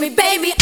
me, baby.